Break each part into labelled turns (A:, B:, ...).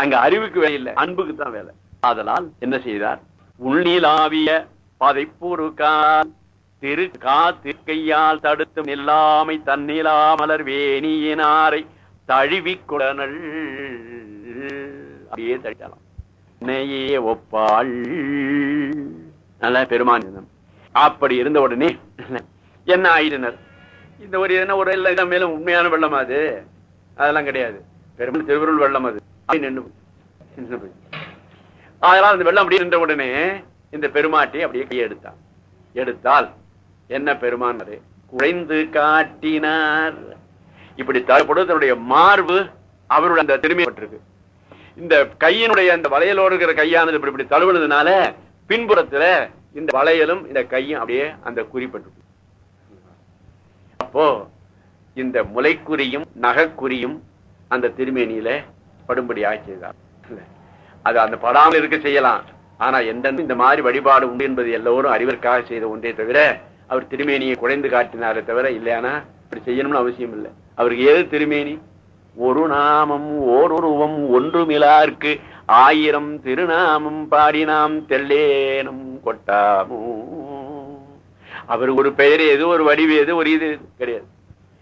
A: அங்க அறிவுக்கு வேலை இல்லை அன்புக்கு தான் வேலை. அதனால் என்ன செய்தார்? உள்நீலாவிய பதைப்பூருக்கால் திரு கா தடுத்தும் தடுத்து நில்லாமை தன்னிலா மலர் வேணியினாரை தழுவிக் குடனள். அப்படியே தடுக்கலாம். என்னையே ஒப்பாள். நல்ல பெருமான் அப்படி இருந்த உடனே என்ன ஆயிடுனர் இந்த ஒரு என்ன ஒரு இல்ல மேலும் உண்மையான வெள்ளம் அது. அதெல்லாம் கிடையாது. பெருமாள் திருவருள் வெள்ளம் அது. அதனால அந்த வெள்ளம் அப்படியே நின்ற உடனே இந்த பெருமாட்டி அப்படியே கையெடுத்தான். எடுத்தால் என்ன பெருமானது அது? குறைந்து காட்டினார். இப்படி தரப்படும் தன்னுடைய மார்பு அவருடைய அந்த திரும்பிப்பட்டிருக்கு இந்த கையினுடைய அந்த வளையலோடு இருக்கிற கையானது இப்படி இப்படி தழுவுனதுனால பின்புறத்துல இந்த வளையலும் இந்த கையும் அப்படியே அந்த குறிப்பிட்டு அப்போ இந்த முளைக்குறியும் நகைக்குறியும் அந்த திருமேனியில படும்படி செய்தார் அது அந்த படாமல் இருக்க செய்யலாம். ஆனா எந்த இந்த மாதிரி வழிபாடு உண்டு என்பது எல்லோரும் அறிவற்காக செய்த ஒன்றே தவிர அவர் திருமேனியை குறைந்து காட்டினாரே தவிர இல்லையானா? இப்படி செய்யணும்னு அவசியம் இல்லை. அவருக்கு ஏது திருமேனி? ஒரு நாமம் ஓருருவம் ஒன்றுமிலார்க்கு ஆயிரம் திருநாமம் பாடினாம் தெல்லேனும் கொட்டாமோ. அவர் ஒரு பெயர் எது ஒரு வடிவு எது ஒரு இது கிடையாது.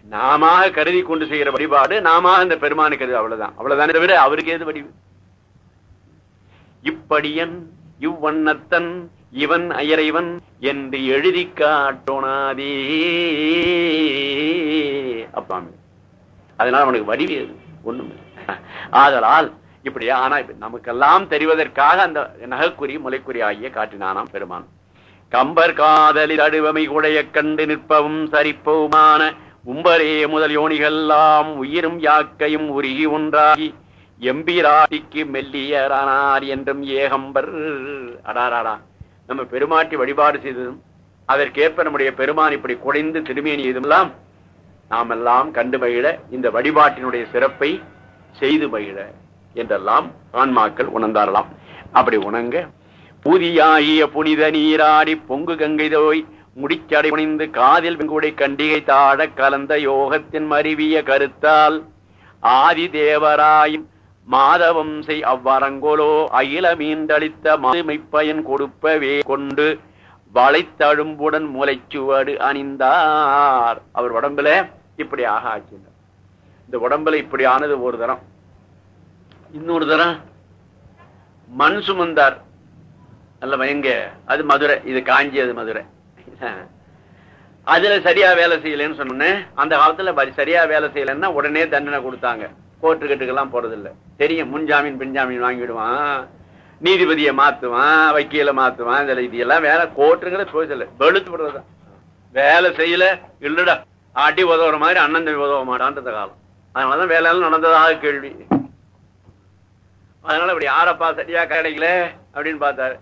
A: நாம கருதி கொண்டு செய்கிற வழிபாடு நாம அந்த பெருமானுக்கு கருது அவ்வளவுதான். அவ்வளவுதானே தவிர அவருக்கு ஏது வடிவு? இப்படியன் இவ்வண்ணத்தன் இவன் அயரைவன் என்று எழுதி காட்டோனாதே. அப்பாமி. அதனால அவனுக்கு வடிவு எது ஒண்ணுமே ஆதலால் இப்படியா ஆனா இப்ப நமக்கெல்லாம் தெரிவதற்காக அந்த நகைக்குறி முளைக்குறி ஆகிய காட்டினானாம் பெருமான். கம்பர் காதலில் அடுவமை உடைய கண்டு நிற்பவும் சரிப்பவுமான உம்பரே முதல் யோனிகள்லாம் உயிரும் யாக்கையும் உருகி ஒன்றாகி எம்பிராட்டிக்கு மெல்லியரானார் என்றும் ஏகம்பர். அடாராடா நம்ம பெருமாட்டி வழிபாடு செய்ததும் அதற்கேற்ப நம்முடைய பெருமான் இப்படி குறைந்து திருமேனி நாம் எல்லாம் கண்டு மகிழ இந்த வழிபாட்டினுடைய சிறப்பை செய்து மகிழ என்றெல்லாம் ஆன்மாக்கள் உணர்ந்தாரலாம் அப்படி உணங்க புதியாகிய புனித நீராடி பொங்கு கங்கை தோய் முடிச்சடை புனிந்து காதில் வெங்குடை கண்டிகை தாழ கலந்த யோகத்தின் மருவிய கருத்தால் ஆதி தேவராயும் மாதவம் செய் அவ்வரங்கோலோ அகில மீண்டளித்த மாதுமைப்பயன் கொடுப்பவே கொண்டு வளைத்தழும்புடன் முளைச்சுவடு அணிந்தார். அவர் உடம்புல இப்படி ஆக ஆக்கினார் இந்த உடம்புல இப்படி ஆனது ஒரு தரம். இன்னொரு தரம் மண் சுமந்தார். அல்ல எங்க அது மதுரை இது காஞ்சி அது மதுரை. அதுல சரியா வேலை செய்யலன்னு சொன்னேன் அந்த காலத்துல சரியா வேலை செய்யலைன்னா உடனே தண்டனை கொடுத்தாங்க. கோர்ட்டு கட்டுக்கெல்லாம் போறது இல்ல தெரியும் முன்ஜாமீன் பின்ஜாமீன் வாங்கிடுவான் நீதிபதியை மாத்துவான் வக்கீல மாத்துவான் இதுல இது எல்லாம் வேலை கோர்ட்டுங்கிற போதில்ல வெளுத்து விடுறதுதான். வேலை செய்யல இல்லடா அடி உதவுற மாதிரி அண்ணன் தம்பி உதவ மாட்டான்றது காலம். அதனாலதான் வேலை எல்லாம் நடந்ததாக கேள்வி. அதனால இப்படி யாரப்பா சரியா கிடைக்கல அப்படின்னு பார்த்தாரு.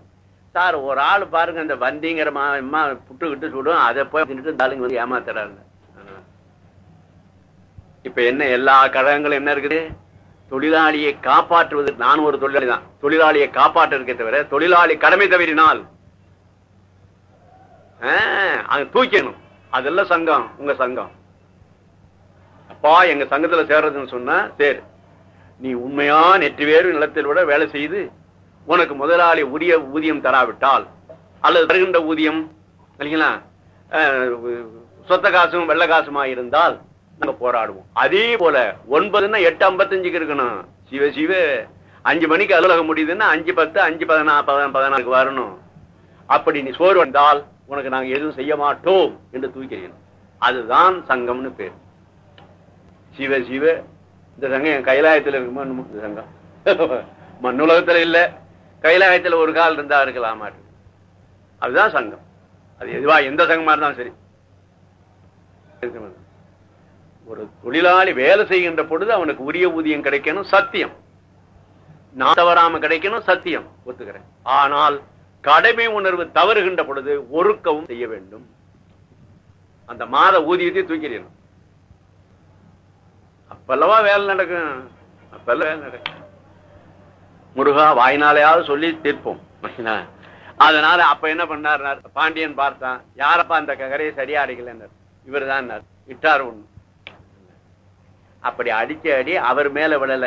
A: சார் ஒரு ஆள் பாருங்க இந்த வந்திங்கிற மா புட்டுக்கிட்டு புட்டு கிட்டு சுடும் அதை போய் தின்னுட்டு ஆளுங்க வந்து ஏமாத்துறாங்க. இப்ப என்ன எல்லா கழகங்களும் என்ன இருக்குது? தொழிலாளியை காப்பாற்றுவது நான் ஒரு தொழிலாளி தான். தொழிலாளியை காப்பாற்ற இருக்கே தவிர தொழிலாளி கடமை தவறினால் ஆஹ், தூக்கணும் அதெல்லாம் சங்கம் உங்க சங்கம். அப்பா எங்க சங்கத்துல சேர்றதுன்னு சொன்னா சரி. நீ உண்மையா நெற்றி வேறு நிலத்தில் விட வேலை செய்து உனக்கு முதலாளி உரிய ஊதியம் தராவிட்டால் அல்லது தருகின்ற ஊதியம் இல்லைங்களா? சொத்த காசும் வெள்ள காசுமா இருந்தால் நாங்க போராடுவோம். அதே போல ஒன்பதுன்னா எட்டு ஐம்பத்தஞ்சுக்கு இருக்கணும். சிவ சிவ. அஞ்சு மணிக்கு அலுவலகம் முடியுதுன்னா அஞ்சு பத்து அஞ்சு பதினா பதினா- பதினாலுக்கு வரணும். அப்படி நீ சோறு வந்தால் உனக்கு நாங்க எதுவும் செய்ய மாட்டோம் என்று தூக்கிறீங்க அதுதான் சங்கம்னு பேர். சிவ சிவ. இந்த சங்கம் என் கைலாயத்தில் இருக்குமா? இந்த சங்கம் மண்ணுலகத்துல இல்லை. கைலாயத்துல ஒரு கால் இருந்தா இருக்கலாமா அதுதான் சங்கம். அது எதுவா எந்த சங்கமா இருந்தாலும் சரி. ஒரு தொழிலாளி வேலை செய்கின்ற பொழுது அவனுக்கு உரிய ஊதியம் கிடைக்கணும் சத்தியம். நான் தவறாம கிடைக்கணும் சத்தியம். ஒத்துக்கிறேன். ஆனால் கடமை உணர்வு தவறுகின்ற பொழுது ஒருக்கவும் செய்ய வேண்டும். அந்த மாத ஊதியத்தை தூக்கிடணும். அப்பல்லவா வேலை நடக்கும். அப்பெல்லாம் வேலை நடக்கும். முருகா வாய்னாலையாவது சொல்லி தீர்ப்போம். அதனால அப்ப என்ன பண்ணார் பாண்டியன் பார்த்தான். யாரப்பா அந்த கரையை சரியா அடிக்கலன்னார்? இவர் தான் இட்டார் ஒண்ணு. அப்படி அடிச்ச அடி அவர் மேல விழல.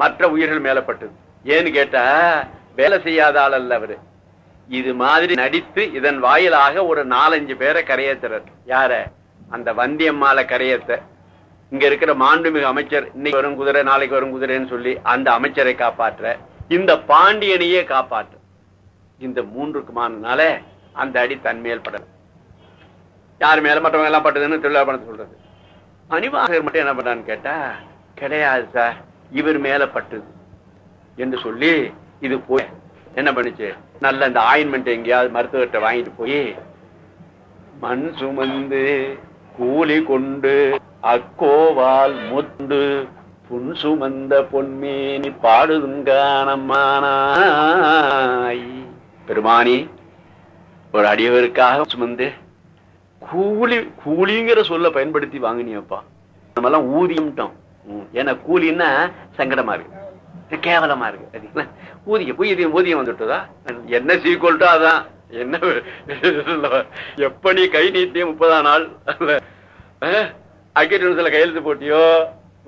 A: மற்ற உயிர்கள் மேலப்பட்டது ஏன்னு கேட்டா வேலை செய்யாத ஆள் அல்ல அவரு. இது மாதிரி நடித்து இதன் வாயிலாக ஒரு நாலஞ்சு பேரை கரையேற்றுறார் யார? அந்த வந்தியம்மால கரையேத்த. இங்க இருக்கிற மாண்புமிகு அமைச்சர் இன்னைக்கு வரும் குதிரை நாளைக்கு வரும் குதிரைன்னு சொல்லி அந்த அமைச்சரை காப்பாற்ற இந்த பாண்டியனையே காப்பாற்ற. இந்த மூன்றுக்குமானனால அந்த அடி தன்மேல் படல. யார் மேல மற்றவங்க எல்லாம் பட்டதுன்னு தொழிலாளர் சொல்றது. அனிவாகர் மட்டும் என்ன பண்றான்னு கேட்டா கிடையாது சார் இவர் மேல பட்டுது. என்று சொல்லி இது போய் என்ன பண்ணுச்சு? நல்ல இந்த ஆயின்மெண்ட் எங்கேயாவது மருத்துவர்கிட்ட வாங்கிட்டு போய் மண் சுமந்து கூலி கொண்டு அக்கோவால் முத்து புன் சுமந்த பொன்மேனி பாடுதுங்கானம்மானாய் பெருமானி ஒரு அடியவருக்காக சுமந்து கூலி கூலிங்கிற சொல்ல பயன்படுத்தி வாங்கினியப்பா. நம்மெல்லாம் ஊதியம்ட்டோம். ஏன்னா கூலின்னா சங்கடமா இருக்கு. கேவலமா இருக்கு. ஊதியம் ஊதியம் ஊதியம் வந்துட்டுதா? என்ன சீக்கொல்ட்டோ அதான். என்ன எப்ப நீ கை நீட்டிய முப்பதாம் நாள்? அக்கெட்ல கையெழுத்து போட்டியோ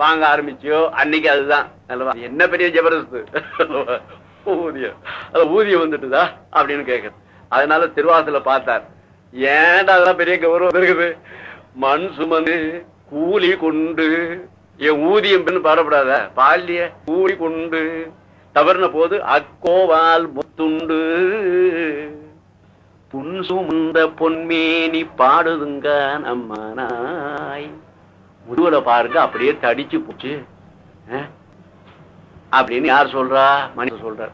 A: வாங்க ஆரம்பிச்சியோ அன்னைக்கு அதுதான். அல்லவா? என்ன பெரிய ஜபரஸ்து ஊதியம். அது ஊதியம் வந்துட்டுதா? அப்படின்னு கேக்குறது அதனால திருவாசல பார்த்தார். ஏன்டா அதெல்லாம் பெரிய கௌரவம் இருக்குது? மண் சுமந்து கூலி கொண்டு என் ஊதியம் பெண்ணு பாடப்படாத பால்ய கூலி கொண்டு தவறுன போது அக்கோவால் முத்துண்டு. புன்சுமந்த பொன்மேனி பாடுதுங்க நம்மனாய் முதுகுல பாருங்க அப்படியே தடிச்சு போச்சு. அப்படின்னு யார் சொல்றா? மணி சொல்றார்.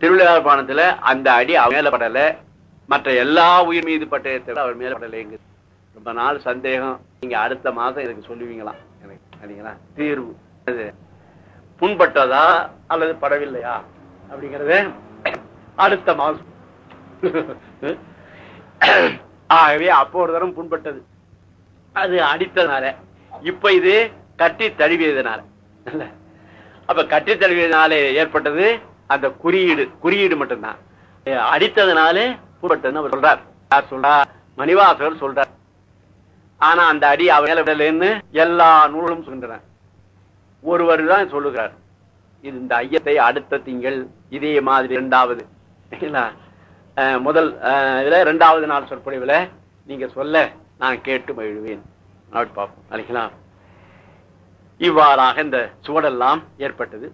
A: திருவிழாப்பாணத்துல அந்த அடி அவன் மேல படல. மற்ற எல்லா உயிர் மீது பட்டயத்தை அவர் மேல படலைங்க ரொம்ப நாள் சந்தேகம். நீங்க அடுத்த மாதம் எனக்கு சொல்லுவீங்களாம் எனக்கு சரிங்களா? தீர்வு. அது புண்பட்டதா அல்லது படவில்லையா? அப்படிங்கறத அடுத்த மாதம். ஆகவே அப்போ ஒரு தரம் புண்பட்டது. அது அடித்ததுனால. இப்ப இது கட்டி தழுவியதுனால. அப்ப கட்டி தழுவியதுனால ஏற்பட்டது அந்த குறியீடு குறியீடு மட்டும்தான். அடித்ததுனாலே அவர் சொல்றார். யார் சொல்றா? மணிவாசகர் சொல்றார். ஆனா அந்த அடி அவ விடலைன்னு எல்லா நூலும் சொல்கின்றன. ஒருவர் தான் சொல்லுகிறார். இது இந்த ஐயத்தை அடுத்த திங்கள் இதே மாதிரி இரண்டாவது. முதல் அஹ், இதுல இரண்டாவது நாள் சொற்பொழிவுல நீங்க சொல்ல நான் கேட்டு மகிழ்வேன். அப்படி பார்ப்போம் இல்லைங்களா இவ்வாறாக இந்த சுவடெல்லாம் ஏற்பட்டது.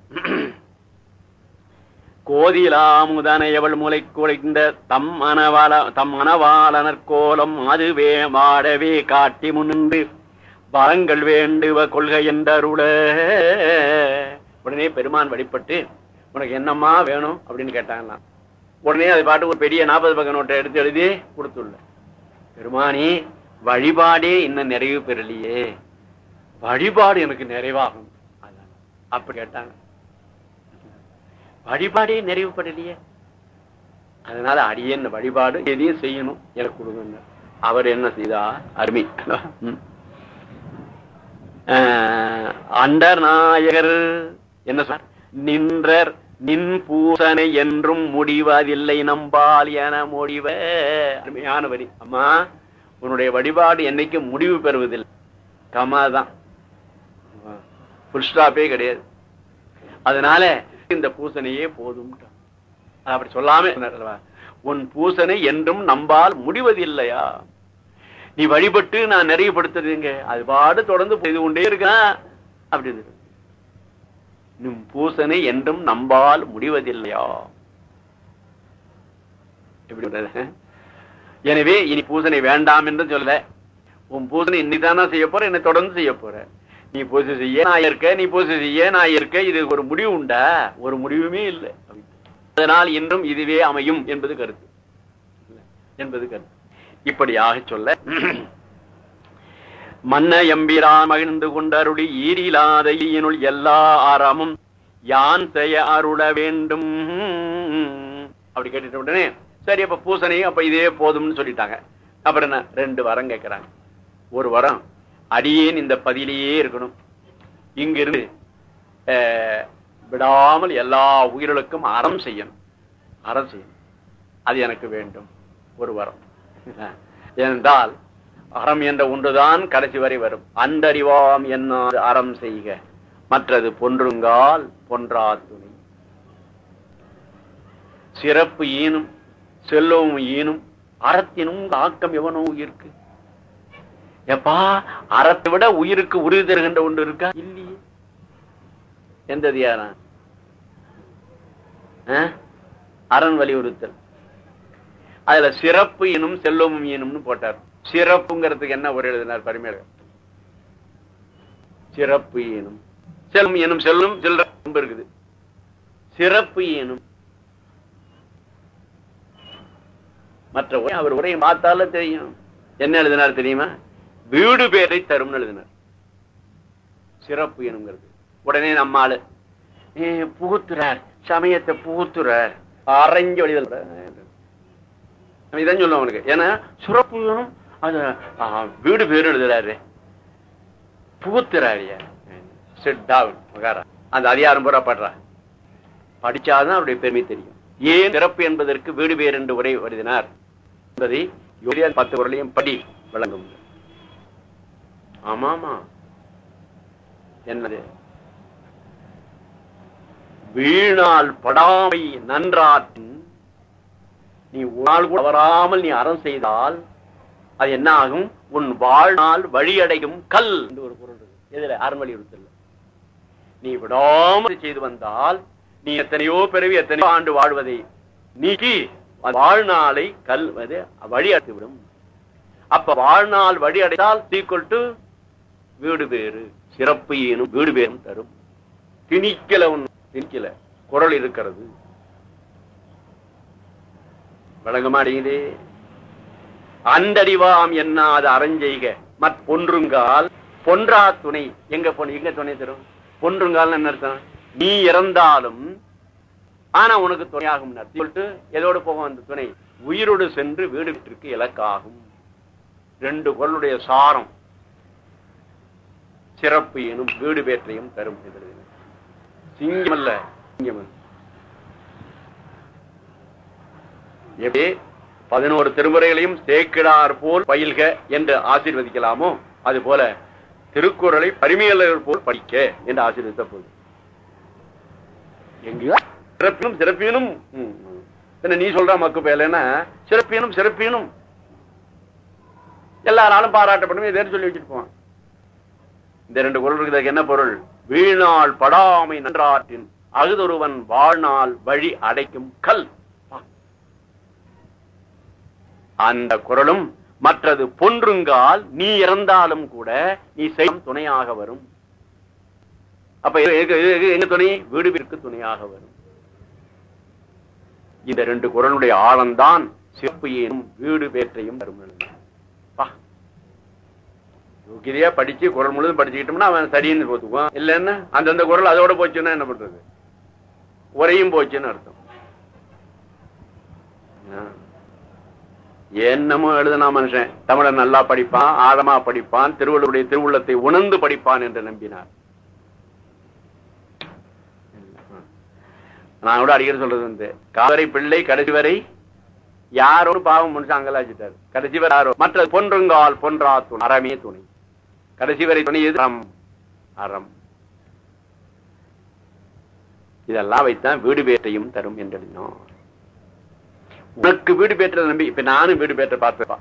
A: கோதிலாமுதன எவள் முளை குழைந்த தம் மனவாள தம் மனவாளனர் கோலம் அதுவே வாடவே காட்டி முன்னின்று வரங்கள் வேண்டுவ கொள்கை என்றருள. உடனே பெருமான் வழிபட்டு உனக்கு என்னம்மா வேணும்? அப்படின்னு கேட்டாங்களாம். உடனே அது பாட்டு ஒரு பெரிய நாற்பது பக்க நோட்டை எடுத்து எழுதி கொடுத்துள்ள. பெருமானி வழிபாடே இன்னும் நிறைவு பெறலையே. வழிபாடு எனக்கு நிறைவாகும். அப்படி கேட்டாங்க. வழிபாடே நிறைவு பெறலையே. அதனால அடியேன் வழிபாடு எதையும் செய்யணும். எனக்கு கொடுங்க அவர் என்ன செய்தா? அருமை. அண்டநாயகர் ஆஹ், அண்டர் நாயகர். என்ன சொன்னார்? நின்றர் நின் பூசனை என்றும் முடிவதில்லை நம்பால் என முடிவ. அருமையான வரி. அம்மா உன்னுடைய வழிபாடு என்னைக்கும் முடிவு பெறுவதில்லை. கமா தான் ஸ்டாப்பே கிடையாது. அதனால இந்த பூசணையே போதும். அப்படி சொல்லாம உன் பூசனை என்றும் நம்பால் முடிவதில்லையா? நீ வழிபட்டு நான் நிறைவுபடுத்துறதுங்க அது பாடு தொடர்ந்து செய்து கொண்டே இருக்கான் அப்படின்னு நிம் பூசனை என்றும் நம்பால் முடிவதில்லையா? எப்படி எனவே இனி பூசனை வேண்டாம் என்று சொல்ல உன் பூசனை இன்னைதானா செய்ய போற? என்னை தொடர்ந்து செய்ய போற. நீ பூசை செய்ய நான் இருக்க நீ பூசை செய்ய நான் இருக்க இது ஒரு முடிவு உண்டா? ஒரு முடிவுமே இல்லை. அதனால் இன்றும் இதுவே அமையும் என்பது கருத்து. என்பது கருத்து. இப்படியாக சொல்ல. மன்ன எம்பிரான் மகிழ்ந்து கொண்டருளி ஈரிலாத ஈனுள் எல்லா அறமும் யான் செய்ய அருள வேண்டும். அப்படி கேட்டுட்ட உடனே சரி அப்ப பூசணையும் அப்ப இதே போதும்னு சொல்லிட்டாங்க. அப்புறம் என்ன? ரெண்டு வரம் கேட்கிறாங்க. ஒரு வரம் அடியேன் இந்த பதிலேயே இருக்கணும். இங்கிருந்து அஹ், விடாமல் எல்லா உயிர்களுக்கும் அறம் செய்யணும். அறம் செய்யணும். அது எனக்கு வேண்டும். ஒரு வரம். ஏனென்றால் அறம் என்ற ஒன்றுதான் கடைசி வரை வரும். அண்டறிவாம் என்ன அறம் செய்க. மற்றது பொன்றுங்கால் பொன்றா துணை. சிறப்பு ஈனும் செல்லவும் ஈனும் அறத்தினும் ஆக்கம் எவனோ உயிருக்கு? எப்பா அறத்தை விட உயிருக்கு உறுதி தருகின்ற ஒன்று இருக்கா? இல்லையே. எந்த அதிகாரம் ஆ? அரண் வலியுறுத்தல் அதுல சிறப்பு எனும் செல்வமும் ஈனும்னு போட்டார். சிறப்புங்கிறதுக்கு என்ன ஒரு எழுதினார் பரிமேலர்? சிறப்பு ஈனும். செல்வம் எனும் செல்லும் சில்லற ரொம்ப இருக்குது. சிறப்பு ஈனும் மற்ற உரை அவர் உரையை பார்த்தால தெரியும். என்ன எழுதினார் தெரியுமா? வீடு பேரை தரும்னு எழுதினார். சிறப்பு எனுங்கிறது. உடனே நம்மாளு ஆளு புகுத்துறார் சமயத்தை புகுத்துறார். அரைஞ்சு வழிதல். இதான் சொல்லுவோம் அவனுக்கு. ஏன்னா சிறப்பு எனும் அது வீடு பேர் எழுதுறாரு. புகுத்துறாரியா மகாரா. அந்த அதிகாரம் பூரா படுறா. படிச்சாதான் அவருடைய பெருமை தெரியும். ஏன் சிறப்பு என்பதற்கு வீடு பேர் என்று உரை வருதினார் என்பதை யோகியா பத்து குரலையும் படி விளங்கும் ஆமாமா. என்னது? வீணால் படாமை நன்றாற்றின் நீ நாள் கூட தவறாமல் நீ அறம் செய்தால் அது என்ன ஆகும்? உன் வாழ்நாள் வழியடையும் கல் என்று ஒரு பொருள் இருக்கு. எதுல அறவழி இருத்தல் நீ விடாமல் செய்து வந்தால் நீ எத்தனையோ பிறவி எத்தனையோ ஆண்டு வாழ்வதை நீக்கி வாழ்நாளை கல் வழி அடைத்துவிடும் அப்ப வாழ்நாள் வழி அடைத்தால் சீக்குவல் டு வீடு பேரு சிறப்பு ஏனும் வீடு பேரும் தரும். திணிக்கல திணிக்கல. குரல் இருக்கிறது. வழங்க மாட்டீங்களே அந்தடிவாம் என்னாத அரஞ்செய்க மற் பொன்றுங்கால் பொன்றா துணை. எங்க பொன் எங்க துணை தரும்? பொன்றுங்கால் என்ன அர்த்தம்? நீ இறந்தாலும் ஆனா உனக்கு துணையாகும் சொல்லிட்டு எதோடு போகும் அந்த துணை? உயிரோடு சென்று வீடு வீட்டிற்கு இலக்காகும். ரெண்டு குரலுடைய சாரம் சிறப்பு எனும் வீடு பேற்றையும் தரும் சிங்கம் அல்ல சிங்கம் எப்படி பதினோரு திருமுறைகளையும் சேக்கிடார் போல் பயில்க என்று ஆசீர்வதிக்கலாமோ? அது போல திருக்குறளை பரிமையாளர்கள் போல் படிக்க என்று ஆசீர்வதித்த போது எங்கேயோ சிறப்பினும் சிறப்பினும் என்ன நீ சொல்ற மக்கு பயலன்னா சிறப்பினும் சிறப்பினும் எல்லாராலும் பாராட்டப்படும் இதே சொல்லி வச்சுட்டு போவான் இந்த ரெண்டு குரல் இருக்கு என்ன பொருள் வீணாள் படாமை நன்றாற்றின் அகுதொருவன் வாழ்நாள் வழி அடைக்கும் கல் அந்த குரலும் மற்றது பொன்றுங்கால் நீ இறந்தாலும் கூட நீ செய்யும் துணையாக வரும் அப்ப எ- எங்க துணை வீடுவிற்கு துணையாக வரும் இந்த ரெண்டு குரலுடைய ஆழம்தான் சிறப்பு ஏனும் வீடு பேற்றையும் தரும். யோகிதையா படிச்சு குரல் முழுதும் படிச்சுக்கிட்டோம்னா அவன் சரின்னு போத்துக்குவான் இல்லைன்னா அந்தந்த குரல் அதோட போச்சுன்னா என்ன பண்றது? உரையும் போச்சுன்னு அர்த்தம். என்னமோ எழுதுனா மனுஷன் தமிழன் நல்லா படிப்பான் ஆழமா படிப்பான் திருவள்ளுவருடைய திருவுள்ளத்தை உணர்ந்து படிப்பான் என்று நம்பினார். நான் கூட அடிக்கடி சொல்றது வந்து காவரை பிள்ளை கடைசி வரை யாரோடு பாவம் மனுஷன் அங்கலாச்சிட்டாரு கடைசி வரை யாரோ மற்ற பொன்றுங்கால் பொன்றா துணை அறமே துணை. கடைசி வரை துணை எது? அறம். அறம். இதெல்லாம் வைத்தான் வீடு பேற்றையும் தரும் என்று உனக்கு வீடு பேற்ற நம்பி இப்ப நானும் வீடு பேற்ற பார்த்தப்பா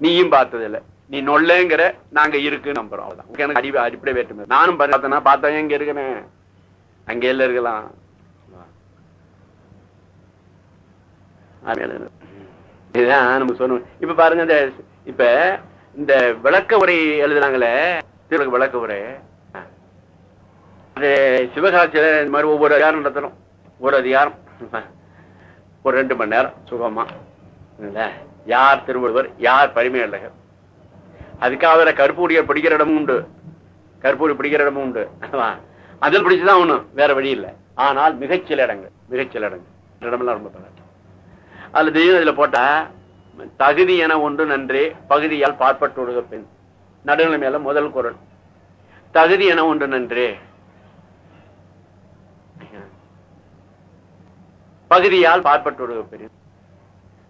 A: நீயும் பார்த்தது இல்ல நீ நொல்லேங்கிற நாங்க இருக்கு நம்புறோம். அவ்வளவுதான். எனக்கு அடி அடிப்படை வேற்றுமை. நானும் பார்த்தனா பார்த்தா எங்க இருக்கிறேன் அங்க எல்லாம் இருக்கலாம். இதுதான் நம்ம சொல்லணும். இப்ப பாருங்க இந்த இப்ப இந்த விளக்க உரை எழுதுனாங்களே திரு விளக்க உரை. அது சிவகாட்சியில இந்த மாதிரி ஒவ்வொரு அதிகாரம் நடத்தணும். ஒரு அதிகாரம். ஒரு ரெண்டு மணி நேரம் சுகமா. யார் திருவள்ளுவர் யார் பரிமையாளர் அதுக்காக வேற கற்பூரியை பிடிக்கிற இடமும் உண்டு. கற்பூரி பிடிக்கிற இடமும் உண்டு. அதில் பிடிச்சுதான் ஒண்ணும் வேற வழி இல்லை. ஆனால் மிகச்சில இடங்கள் மிகச்சில இடங்கள். இடமெல்லாம் ரொம்ப பரவாயில்ல. அதுல தெய்வம் இதுல போட்டா தகுதி என ஒன்று நன்றே பகுதியால் பார்ப்பட்டு விடுக பெண் நடுநிலைமையில முதல் குரல். தகுதி என ஒன்று நன்றே. பகுதியால் பாற்பட்டு விடுக பெண்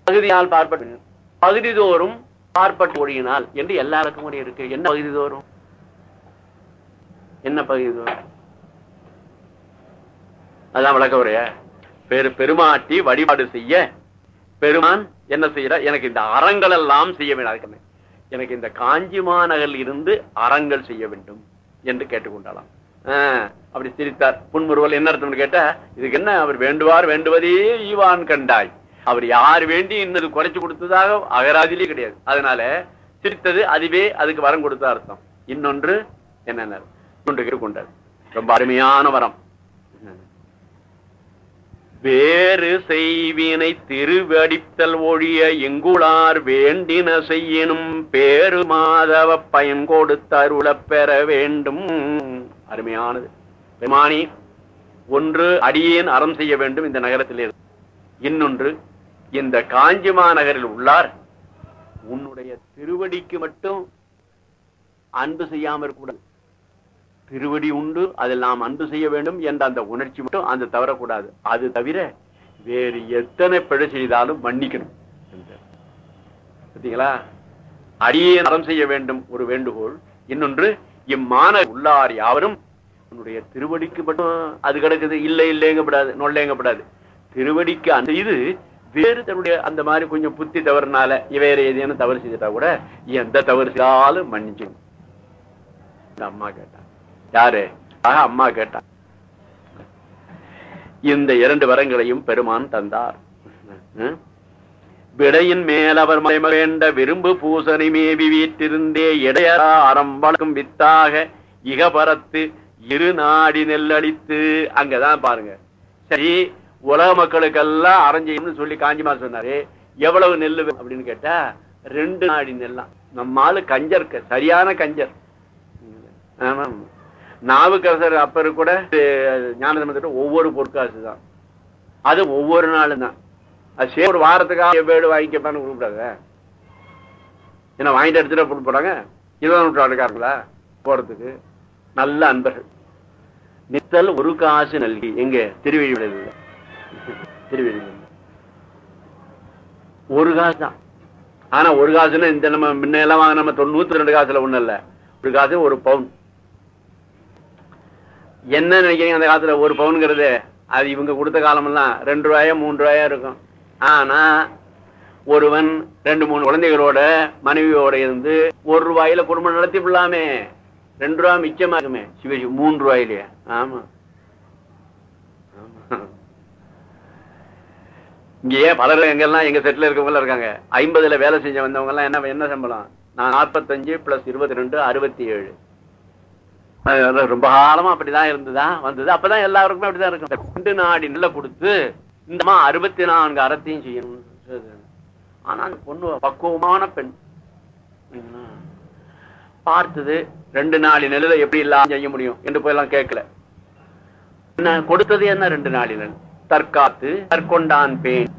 A: பகுதியால் பார்ப்பட்டு பகுதி தோறும் பார்ப்பட்டு ஒழியினால் என்று எல்லாருக்கும் கூட இருக்கு. என்ன பகுதி தோறும்? என்ன பகுதி தோறும்? அதான் விளக்க உரைய பெரு பெருமாட்டி வழிபாடு செய்ய பெருமான் என்ன செய்யற? எனக்கு இந்த அறங்கள் எல்லாம் செய்ய வேண்டும். எனக்கு இந்த காஞ்சி மாநகரில் இருந்து அறங்கள் செய்ய வேண்டும் என்று கேட்டுக்கொண்டாலாம் ஆஹ், அப்படி சிரித்தார். புன்முறுவல் என்ன அர்த்தம் கேட்டா இதுக்கு என்ன? அவர் வேண்டுவார் வேண்டுவதே ஈவான் கண்டாய். அவர் யார் வேண்டி இன்னது குறைச்சு கொடுத்ததாக அகராதிலே கிடையாது. அதனால சிரித்தது அதுவே அதுக்கு வரம் கொடுத்த அர்த்தம். இன்னொன்று என்ன கொண்டார் ரொம்ப அருமையான வரம். வேறு செய்வினை திருவடித்தல் ஒழிய இங்குளார் வேண்டின செய்யினும் பேரு மாதவ பயன் கொடுத்தருளப் பெற வேண்டும். அருமையானது. பெருமானி ஒன்று அடியேன் அறம் செய்ய வேண்டும் இந்த நகரத்திலே. இன்னொன்று இந்த காஞ்சி மாநகரில் உள்ளார். உன்னுடைய திருவடிக்கு மட்டும் அன்பு செய்யாமல் இருக்கக்கூடாது திருவடி உண்டு அதில் நாம் அன்பு செய்ய வேண்டும் என்ற அந்த உணர்ச்சி மட்டும் அந்த தவறக்கூடாது. அது தவிர வேறு எத்தனை பிழை செய்தாலும் மன்னிக்கணும் பார்த்தீங்களா அடியே நலம் செய்ய வேண்டும் ஒரு வேண்டுகோள். இன்னொன்று இம்மான உள்ளார் யாவரும் உன்னுடைய திருவடிக்கு மட்டும் அது கிடக்குது இல்லை இல்லைங்கப்படாது நொல்லைங்கப்படாது. திருவடிக்கு அந்த இது வேறு தன்னுடைய அந்த மாதிரி கொஞ்சம் புத்தி தவறுனால வேற ஏதேனும் தவறு செய்துட்டா கூட எந்த தவறு செய்தாலும் மன்னிக்கணும் அம்மா கேட்டா. யாரு? ஆக அம்மா கேட்டா. இந்த இரண்டு வரங்களையும் பெருமான் தந்தார். விடையின் மேல் அவர் மறைமகேண்ட விரும்பு பூசணி மேவி வீட்டிருந்தே இடையரா அறம் வளர்க்கும் வித்தாக இகபரத்து இரு நாடி நெல்லடித்து அங்கதான் பாருங்க. சரி உலக மக்களுக்கெல்லாம் அறஞ்செய்யணும்னு சொல்லி காஞ்சிமா சொன்னாரு. எவ்வளவு நெல்லு அப்படின்னு கேட்டா ரெண்டு நாடி நெல்லாம். நம்மாலு கஞ்சர் சரியான கஞ்சர். ஆமா. நாவுக்கரசர் அப்பர் கூட ஞானதமத்திட்ட ஒவ்வொரு பொற்காசு தான். அது ஒவ்வொரு நாளும் தான். அது சே ஒரு வாரத்துக்காக எவ்வேடு வாங்கிக்கப்பான்னு கூப்பிடாத. ஏன்னா வாங்கிட்டு எடுத்துட்டு போட்டு போறாங்க? இருபதாம் நூற்றாண்டுக்காரங்களா? போறதுக்கு நல்ல அன்பர்கள். நித்தல் ஒரு காசு நல்கி எங்க? திருவெழிவிடல திருவெழிவிடல ஒரு காசு தான். ஆனா ஒரு காசுன்னா இந்த நம்ம முன்னெல்லாம் வாங்க நம்ம தொண்ணூத்தி ரெண்டு காசுல ஒண்ணு இல்ல. ஒரு காசு ஒரு பவுன். என்ன நினைக்கிறீங்க அந்த காலத்துல? ஒரு பவுனுங்கிறது அது இவங்க கொடுத்த காலமெல்லாம் ரெண்டு ரூபாயோ மூன்று ரூபாயோ இருக்கும். ஆனா ஒருவன் ரெண்டு மூணு குழந்தைகளோட மனைவியோட இருந்து ஒரு ரூபாயில குடும்பம் நடத்தி விடலாமே ரெண்டு ரூபா மிச்சமா இருக்குமே. சிவஜி மூன்று ரூபாயிலேயே. ஆமா. இங்கேயே பலர் எங்கெல்லாம் எங்க செட்டில் இருக்கவங்க எல்லாம் இருக்காங்க. ஐம்பதுல வேலை செஞ்ச வந்தவங்க எல்லாம் என்ன என்ன சம்பளம்? நான் நாற்பத்தஞ்சு பிளஸ் இருபத்தி ரெண்டு அறுபத்தி ஏழு. ரொம்ப காலமா அப்படிதான் இருந்துதான் வந்தது. அப்பதான் எல்லாருக்குமே அப்படிதான் இருக்கும் ரெண்டு நாடி நெல்ல கொடுத்து இந்தமா அறுபத்தி நான்கு அறத்தையும் செய்யணும் ஆனா அந்த பொண்ணு பக்குவமான பெண். பார்த்தது ரெண்டு நாலு நெல்லுல எப்படி இல்லாம செய்ய முடியும் என்று போய் எல்லாம் கேட்கல. என்ன கொடுத்தது என்ன ரெண்டு நாளில் தற்காத்து தற்கொண்டான் பேன்.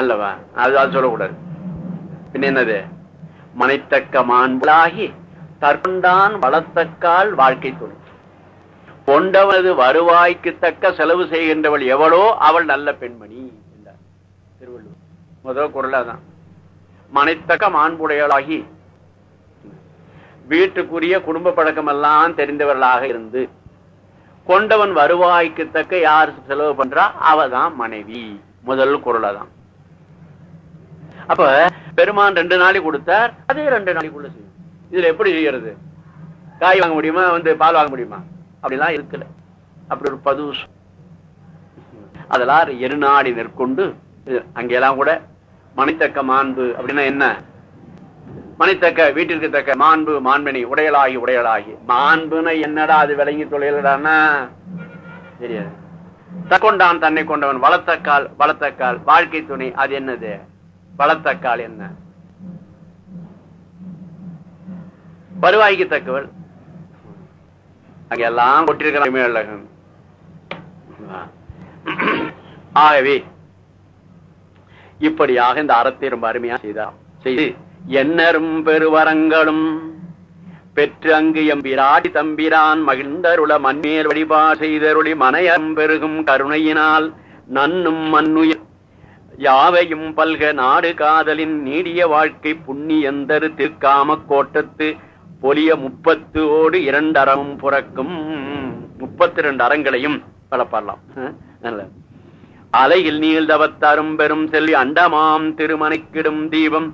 A: அல்லவா? அது அது சொல்லக்கூடாது. பின்ன என்னது? மனைத்தக்க மாண்புலாகி தற்கொண்டான் வளர்த்தக்கால் வாழ்க்கை துணை. கொண்டவனது வருவாய்க்கு தக்க செலவு செய்கின்றவள் எவளோ அவள் நல்ல பெண்மணி என்றார் திருவள்ளுவர். முதல் குரலாதான் மனைத்தக்க மாண்புடையவளாகி வீட்டுக்குரிய குடும்ப பழக்கம் எல்லாம் தெரிந்தவர்களாக இருந்து கொண்டவன் வருவாய்க்கு தக்க யார் செலவு பண்றா? அவதான் மனைவி. முதல் குரலாதான் அப்ப பெருமான் ரெண்டு நாளைக்கு கொடுத்தார் அதே ரெண்டு நாளைக்குள்ள செய்யும் இதுல எப்படி செய்யறது? காய் வாங்க முடியுமா? வந்து பால் வாங்க முடியுமா? அப்படிலாம் இருக்கல. அப்படி ஒரு பது அதெல்லாம் எருநாடி நெற்கொண்டு அங்கெல்லாம் கூட மணித்தக்க மாண்பு அப்படின்னா என்ன? மணித்தக்க வீட்டிற்கு தக்க மாண்பு மாண்பினி உடையலாகி உடையலாகி. மாண்புன்னு என்னடா அது விளங்கி தொழிலடானா தெரியாது. தக்கொண்டான் தன்னை கொண்டவன் வளர்த்தக்கால் வளர்த்தக்கால் வாழ்க்கை துணை அது என்னது? வளர்த்தக்கால் என்ன? வருவாய்க்கு தக்கவள் அங்கெல்லாம் கொட்டிருக்கிற ஆகவே இப்படியாக இந்த அறத்தை ரொம்ப அருமையா செய்தார் செய்து எண்ணரும் பெருவரங்களும் பெற்று அங்கு எம்பிராடி தம்பிரான் மகிழ்ந்தருள மண்மேல் வழிபா செய்தருளி மனையம் பெருகும் கருணையினால் நன்னும் மண்ணுயிர் யாவையும் பல்க நாடு காதலின் நீடிய வாழ்க்கை புண்ணியந்தரு திருக்காம கோட்டத்து பொலிய முப்பத்து ஓடு இரண்டு அறமும் புறக்கும். முப்பத்தி ரெண்டு அறங்களையும் வளப்பாடலாம் நல்ல அலையில் நீழ்தவத்தரும் பெரும் செல்வி அண்டமாம் திருமணிக்கிடும் தீபம்.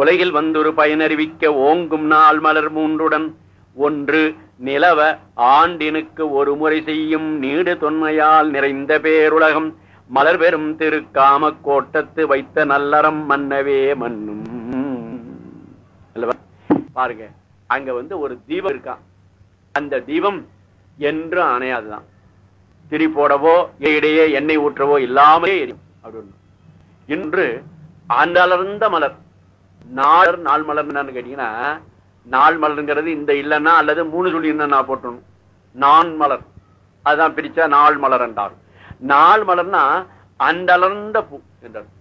A: உலகில் வந்தொரு பயனறிவிக்க ஓங்கும் நாள் மலர் மூன்றுடன். ஒன்று நிலவ ஆண்டினுக்கு ஒரு முறை செய்யும் நீடு தொன்மையால் நிறைந்த பேருலகம். மலர் பெரும் திரு கோட்டத்து வைத்த நல்லறம் மன்னவே மன்னும். அல்லவா? பாருங்க. அங்க வந்து ஒரு தீபம் இருக்கான் அந்த தீபம் என்றும் அணையாதுதான். திரி போடவோ இடையே எண்ணெய் ஊற்றவோ இல்லாமலே எரியும். அப்படின்னு. இன்று ஆண்டளர்ந்த மலர். நாள் நாள் மலர் என்னன்னு கேட்டீங்கன்னா நாள் மலர்ங்கிறது இந்த இல்லைன்னா அல்லது மூணு சொல்லி நான் போட்டணும். நான் மலர். அதுதான் பிரிச்சா நாள் மலர் என்றார். நாள் மலர்னா அண்டலர்ந்த பூ என்றார்.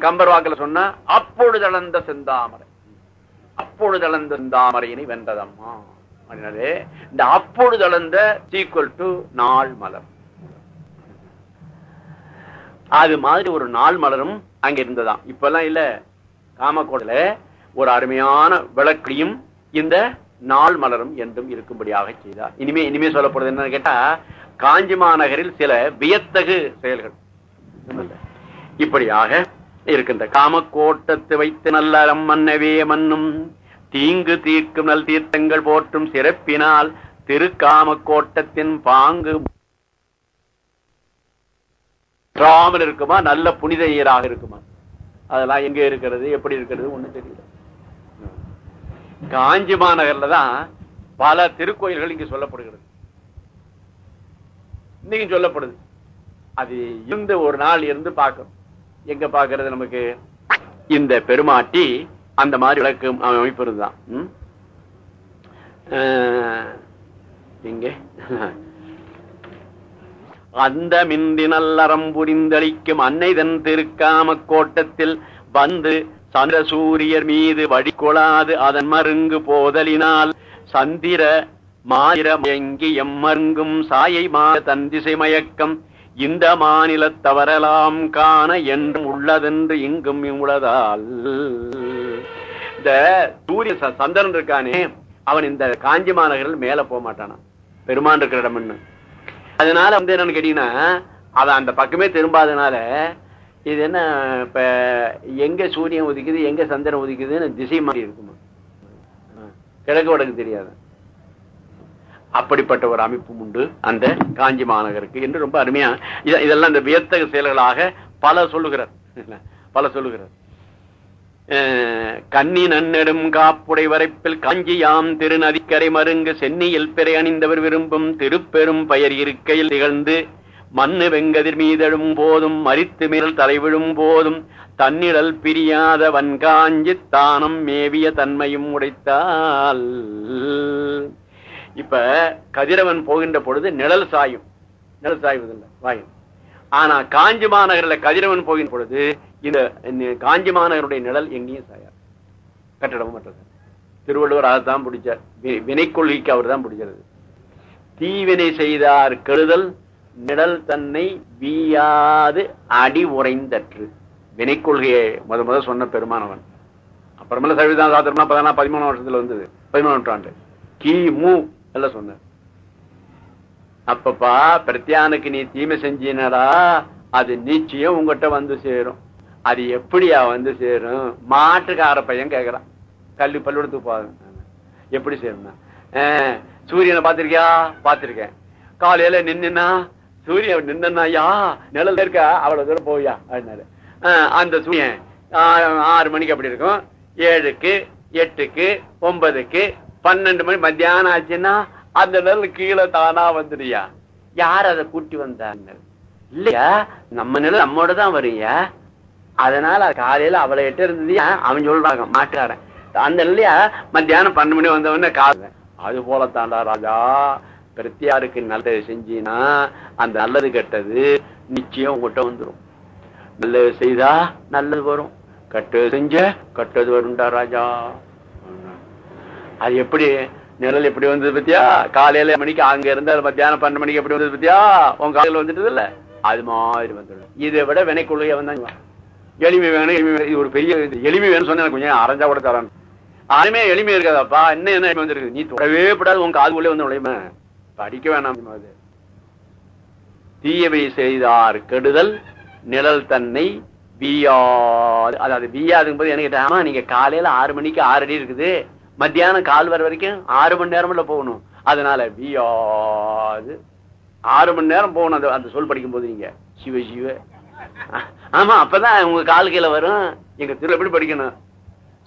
A: கம்பர் வாக்குல சொன்னா அப்பொழுதளந்த செந்தாமரை. அப்பொழுதளந்த செந்தாமரையினை வென்றதம்மா. அப்படின்னாலே இந்த அப்பொழுதளந்த சீக்குவல் டு நாள் மலர். அது மாதிரி ஒரு நாள் மலரும் அங்க இருந்ததாம். இப்பெல்லாம் இல்ல. காமக்கோடல ஒரு அருமையான விளக்கையும் இந்த நாள் மலரும் என்றும் இருக்கும்படியாக செய்தார். இனிமே இனிமே சொல்லப்படுது என்னன்னு கேட்டா காஞ்சி மாநகரில் சில வியத்தகு செயல்கள். இப்படியாக இருக்கின்ற காமக்கோட்டத்தை வைத்து நல்ல மன்னவே மன்னும். தீங்கு தீர்க்கும் நல் தீர்த்தங்கள் போற்றும் சிறப்பினால் திருக்காமக்கோட்டத்தின் பாங்கு ராமல் இருக்குமா? நல்ல புனித நீராக இருக்குமா? அதெல்லாம் எங்க இருக்கிறது? எப்படி இருக்கிறது? ஒண்ணும் தெரியல. காஞ்சி மாநகர்ல தான் பல திருக்கோயில்கள் இங்கு சொல்லப்படுகிறது. இன்னைக்கு சொல்லப்படுது. அது இருந்து ஒரு நாள் இருந்து பார்க்கணும் எங்க பாக்குறது நமக்கு? இந்த பெருமாட்டி அந்த மாதிரி விளக்கும் அமைப்பு இருந்தான் இங்க அந்த மிந்தி நல்லறம் புரிந்தளிக்கும் அன்னைதன் திருக்காம கோட்டத்தில் வந்து சந்திர சூரியர் மீது வழிகொளாது அதன் மருங்கு போதலினால் சந்திர மாயிர மயங்கி எம்மருங்கும் சாயை மா தந்திசை மயக்கம் இந்த மாநிலத்தவரெல்லாம் காண என்றும் உள்ளதென்று இங்கும் உள்ளதால் இந்த சூரிய ச- சந்திரன் இருக்கானே அவன் இந்த காஞ்சி மாநகரில் மேல போக மாட்டானான் பெருமான் இருக்கிற இடம்னு அதனால வந்து என்னன்னு கேட்டீங்கன்னா அவன் அந்த பக்கமே திரும்பாதனால இது என்ன இப்ப எங்க சூரியன் உதிக்குது எங்க சந்திரன் உதிக்குதுன்னு திசை மாறி இருக்குமா? கிழக்கு வடக்கு தெரியாது. அப்படிப்பட்ட ஒரு அமைப்பும் உண்டு அந்த காஞ்சி மாநகருக்கு என்று ரொம்ப அருமையா இதெல்லாம் இந்த வியத்தக செயல்களாக பல சொல்லுகிறார். பல சொல்லுகிறார். கன்னி நன்னெடும் காப்புடை வரைப்பில் காஞ்சியாம் திருநதிக்கரை மருங்கு சென்னியில் பிறை அணிந்தவர் விரும்பும் திருப்பெரும் பெயர் இருக்கையில் நிகழ்ந்து மண்ணு வெங்கதிர் மீதெழும் போதும் மரித்து மேல் தலைவிழும் போதும் தன்னிழல் பிரியாத வன்காஞ்சி தானம் மேவிய தன்மையும் உடைத்தால் இப்ப கதிரவன் போகின்ற பொழுது நிழல் சாயும். நிழல் சாய்வதில்லை வாயும். ஆனா காஞ்சி மாநகரில் கதிரவன் போகின்ற பொழுது இந்த காஞ்சி மாநகருடைய நிழல் எங்கேயும் சாயாது. கட்டடமும் மற்றது. திருவள்ளுவர் அதைத்தான் பிடிச்சார். வினை கொள்கைக்கு அவர் தான் பிடிக்கிறது தீவினை செய்தார் கெடுதல் நிழல் தன்னை வீயாது அடி உறைந்தற்று. வினை கொள்கையை முத முத சொன்ன பெருமானவன். அப்புறமேல சவிதான் சாத்திரம்னா பதினா பதிமூணு வருஷத்துல வந்தது. பதிமூணு நூற்றாண்டு. கி மு எல்லாம் சொன்ன அப்பப்பா பிரத்யானுக்கு நீ தீமை செஞ்சினடா அது நிச்சயம் உங்ககிட்ட வந்து சேரும். அது எப்படியா வந்து சேரும்? மாட்டுக்கார பையன் கேக்குறான். கல்வி பள்ளிக்கூடத்துக்கு போதும் எப்படி சேரும்னா? சூரியனை பாத்திருக்கியா பாத்திருக்கேன் காலையில நின்னா சூரியன் நின்னாயா நிழல் இருக்க அவ்வளவு தூரம் போவியா? அப்படின்னாரு. அந்த சூரியன் ஆறு மணிக்கு அப்படி இருக்கும். ஏழுக்கு எட்டுக்கு ஒன்பதுக்கு பன்னெண்டு மணி மத்தியானம் ஆச்சுன்னா அந்த நெல் கீழே தானா வந்துடுயா? யார் அதை கூட்டி வந்தாங்க? இல்லையா? நம்ம நிலம் நம்மோட தான் வருயா அதனால காலையில அவளை எட்டு இருந்ததையா அவன் சொல்றாங்க மாட்டாரன் அந்த இல்லையா மத்தியானம் பன்னெண்டு மணி வந்தவொடனே கால அது போல தாண்டா ராஜா. பிரத்தியாருக்கு நல்லது செஞ்சினா அந்த நல்லது கெட்டது நிச்சயம் உங்ககிட்ட வந்துடும் நல்லது செய்தா நல்லது வரும். கட்டது செஞ்ச கட்டது வரும்டா ராஜா. அது எப்படி? நிழல் எப்படி வந்தது பத்தியா? காலையில மணிக்கு அங்க இருந்து அது மத்தியானம் பன்னெண்டு மணிக்கு எப்படி வந்தது பத்தியா? உன் காலையில வந்துட்டது இல்ல? அது மாதிரி வந்துடும் இதை விட வினைக்குள்ளைய வந்தாங்க எளிமை வேணும் எளிமை இது ஒரு பெரிய எளிமை வேணும் சொன்னா எனக்கு கொஞ்சம் அரைஞ்சா கூட தரான். யாருமே எளிமை இருக்காதாப்பா. என்ன என்ன எளிமை வந்திருக்கு? நீ தொடவே படாது உன் காது உள்ளே வந்து உடையுமே படிக்க வேணாம் அது தீயவை செய்தார் கெடுதல் நிழல் தன்னை வீயாது. அதாவது வீயாதுங்கும் என்ன கேட்டா ஆமா நீங்க காலையில ஆறு மணிக்கு ஆறு அடி இருக்குது. மத்தியானம் கால் வர வரைக்கும் ஆறு மணி நேரம்ல போகணும். அதனால வியாது. ஆறு மணி நேரம் போகணும். அந்த அந்த சொல் படிக்கும் போது நீங்க. சிவ சிவ. ஆமா அப்பதான் உங்க கால் கீழே வரும். எங்க திரு எப்படி படிக்கணும்?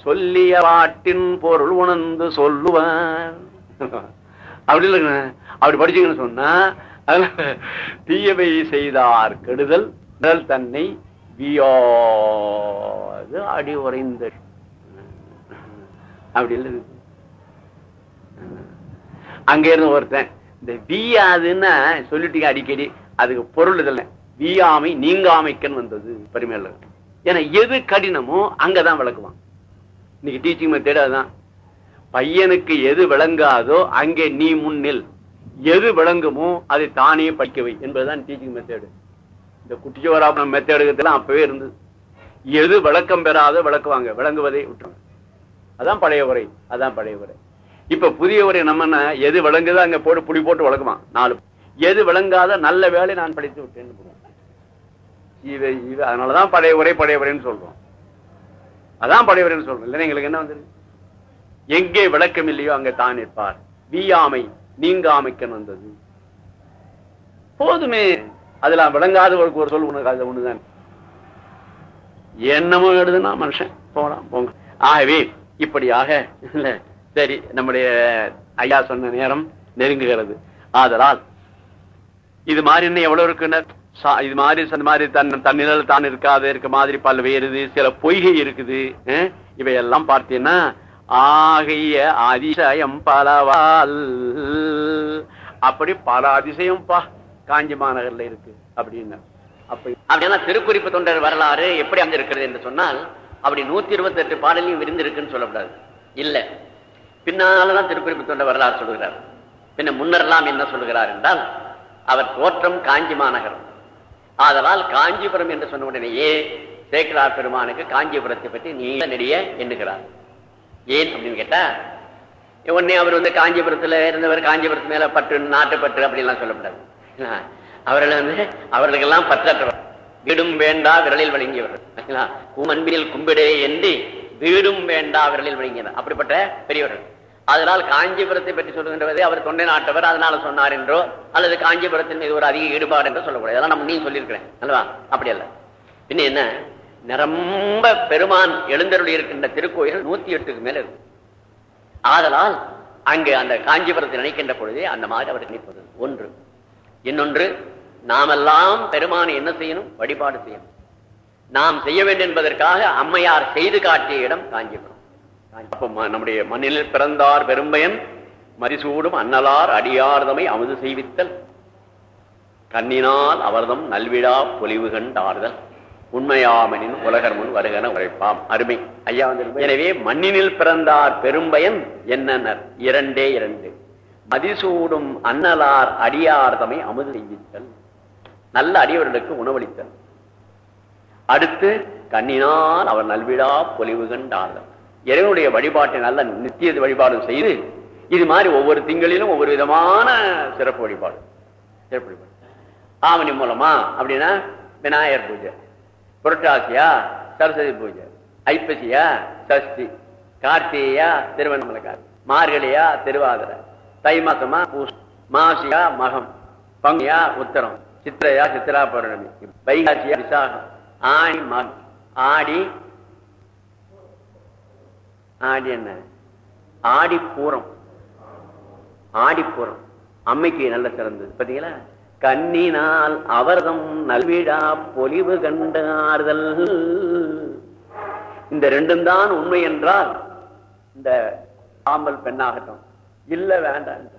A: சொல்லிய பாட்டின் பொருள் உணர்ந்து சொல்லுவார். அப்படி இல்லைங்க. அப்படி படிச்சுக்கன்னு சொன்னா தீயவை செய்தார் கெடுதல் தன்னை வியாது. அடி உறைந்த அப்படி இல்லை. அங்க இருந்து ஒருத்தன் இந்த வீயாதுன்னா சொல்லிட்டீங்க அடிக்கடி அதுக்கு பொருள் இதில்ல வியாமை நீங்காமைக்கன்னு வந்தது பெருமையில ஏன்னா எது கடினமோ அங்கதான் விளக்குவான். இன்னைக்கு டீச்சிங் மெத்தேடு அதுதான் பையனுக்கு எது விளங்காதோ அங்கே நீ முன்னில். எது விளங்குமோ அதை தானே படிக்கவை என்பதுதான் டீச்சிங் மெத்தேடு இந்த குட்டிச்சோராப்பணம் மெத்தேடுகத்தெல்லாம் அப்பவே இருந்தது. எது விளக்கம் பெறாதோ விளக்குவாங்க. விளங்குவதை விட்டுருவாங்க. அதான் பழைய உரை அதான் பழைய உரை. இப்ப புதிய உரை நம்ம எது விளங்குதோ அங்க போட்டு புடி போட்டு வளர்க்குமா நாலு. எது விளங்காத நல்ல வேலை நான் படித்து விட்டேன்னு அதனாலதான் பழைய உரை பழைய உரைன்னு சொல்றோம். அதான் பழைய உரைன்னு சொல்றோம். இல்லைன்னா எங்களுக்கு என்ன வந்துருக்கு எங்கே விளக்கம் இல்லையோ அங்க தான் இருப்பார் வீயாமை நீங்காமைக்கன் வந்தது. போதுமே. அதுல விளங்காதவருக்கு ஒரு சொல் உனக்கு அது ஒண்ணுதான். என்னமோ எழுதுனா மனுஷன் போலாம் போங்க. ஆகவே இப்படியாக சரி நம்முடைய ஐயா சொன்ன நேரம் நெருங்குகிறது. ஆதலால் இது மாதிரி இன்னும் எவ்வளவு இருக்குன்னு இது மாதிரி மாதிரி தன் தன்னிழல் தான் இருக்காது இருக்க மாதிரி பல்வேறு சில பொய்கை இருக்குது இவையெல்லாம் பார்த்தீங்கன்னா ஆகிய அதிசயம் பலவால். அப்படி பல அதிசயம் பா காஞ்சி மாநகர்ல இருக்கு அப்படின்னு அப்ப
B: அப்படின்னா திருக்குறிப்பு தொண்டர் வரலாறு எப்படி அமைஞ்சிருக்கிறது என்று சொன்னால் அப்படி நூத்தி இருபத்தி எட்டு பாடலையும் விரிந்திருக்குன்னு சொல்லக்கூடாது. இல்ல. பின்னாலதான் திருக்குறிப்பு தொண்டர் வரலாறு சொல்லுகிறார். பின்ன முன்னரெல்லாம் என்ன சொல்லுகிறார் என்றால் அவர் தோற்றம் காஞ்சி மாநகரம். ஆதலால் காஞ்சிபுரம் என்று சொன்ன உடனேயே சேக்கரார் பெருமானுக்கு காஞ்சிபுரத்தை பற்றி நீண்ட நெடிய எண்ணுகிறார். ஏன் அப்படின்னு கேட்டா உடனே அவர் வந்து காஞ்சிபுரத்துல இருந்தவர் காஞ்சிபுரத்து மேல பற்று நாட்டுப்பற்று அப்படிலாம் சொல்லக்கூடாது என்ன? அவர்கள் வந்து அவர்களுக்கெல்லாம் பற்றற்றவர். வீடும் வேண்டா விரலில் வழங்கியவர் அன்பினில் கும்பிடே என்று வீடும் வேண்டா விரலில் வழங்கியவர் அப்படிப்பட்ட பெரியவர்கள். அதனால் காஞ்சிபுரத்தை பற்றி சொல்லுகின்றவரை அவர் தொண்டை நாட்டவர். அதனால சொன்னார் என்றோ அல்லது காஞ்சிபுரத்தின் மீது ஒரு அதிக ஈடுபாடு என்றோ சொல்லக்கூடாது. அதெல்லாம் நம்ம நீ சொல்லியிருக்கிறேன். அல்லவா? அப்படி அல்ல. பின்ன என்ன? நிரம்ப பெருமான் எழுந்தருளி இருக்கின்ற திருக்கோயில் நூத்தி எட்டுக்கு மேல இருக்கு ஆதலால் அங்கு அந்த காஞ்சிபுரத்தை நினைக்கின்ற பொழுதே அந்த மாதிரி அவர் நினைப்பது. ஒன்று. இன்னொன்று நாமெல்லாம் பெருமானை என்ன செய்யணும்? வழிபாடு செய்யணும். நாம் செய்ய வேண்டும் என்பதற்காக அம்மையார் செய்து காட்டிய இடம் காஞ்சிபுரம்.
A: நம்முடைய மண்ணில் பிறந்தார் பெரும்பயன் மரிசூடும் அன்னலார் அடியார்தமை அமுது செய்வித்தல். கண்ணினால் அவர்தம் நல்விழா பொலிவு கண்டாறுதல் உண்மையாமனின் உலகர் முன் வருகன உரைப்பாம் அருமை. ஐயா வந்து எனவே மண்ணினில் பிறந்தார் பெரும்பயன் என்னனர் இரண்டே இரண்டு. மதிசூடும் அன்னலார் அடியார்தமை அமுது செய்வித்தல். நல்ல அடியவர்களுக்கு உணவளித்தார் அடுத்து கண்ணினால் அவர் நல்விழா பொலிவு கண்டார்கள். இறைவனுடைய வழிபாட்டை நல்ல நித்திய வழிபாடு செய்து இது மாதிரி ஒவ்வொரு திங்களிலும் ஒவ்வொரு விதமான சிறப்பு வழிபாடு. சிறப்பு வழிபாடு. ஆவணி மூலமா அப்படின்னா விநாயகர் பூஜை புரட்டாசியா சரஸ்வதி பூஜை ஐப்பசியா சஷ்டி கார்த்திகையா திருவண்ணாமலைக்கார் மார்கழியா திருவாதிரை தை மாசமா மாசியா மகம் பங்கியா உத்தரம். சித்திரையா சித்திரா பௌர்ணமி. வைகாசியா விசாகம். ஆணி மகம் ஆடி ஆடி என்ன? ஆடி பூரம். ஆடி பூரம். அம்மைக்கு நல்ல சிறந்தது. பாத்தீங்களா? கண்ணினால் அவர்தம் நல்விழா பொலிவு கண்டார்கள் இந்த ரெண்டும் தான் உண்மை என்றால் இந்த ஆம்பல் பெண்ணாகட்டும். இல்ல வேண்டாம்.